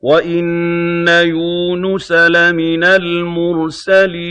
وَإِنَّ يُونُسَ لَمِنَ الْمُرْسَلِينَ